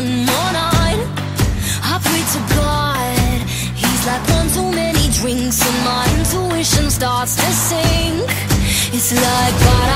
one more night. I pray to God. He's like one too many drinks, and my intuition starts to sink. It's like,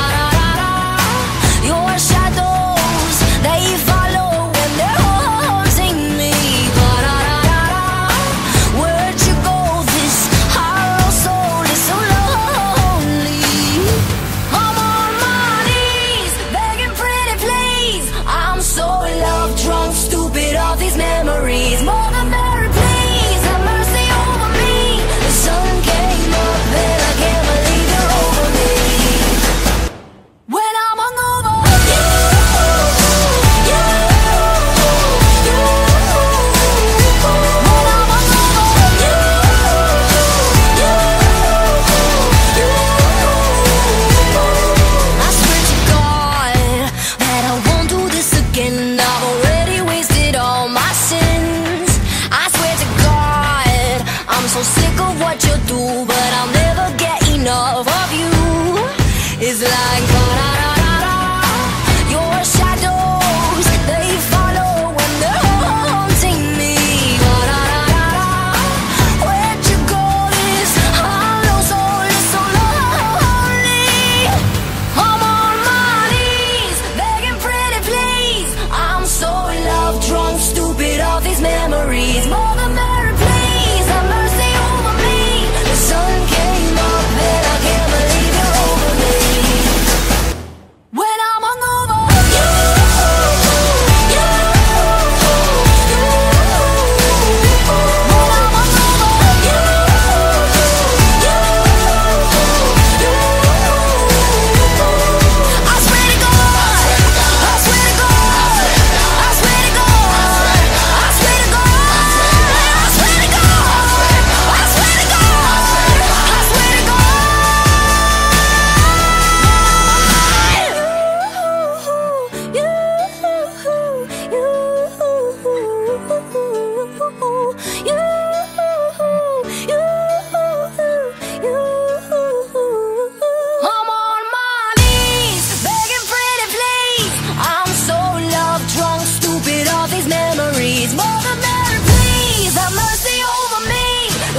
thought I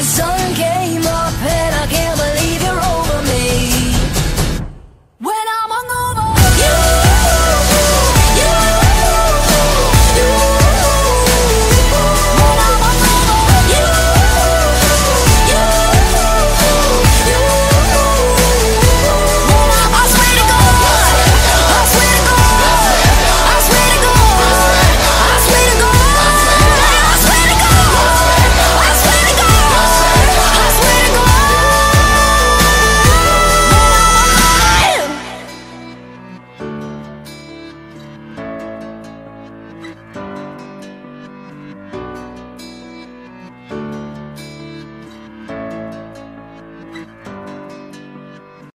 so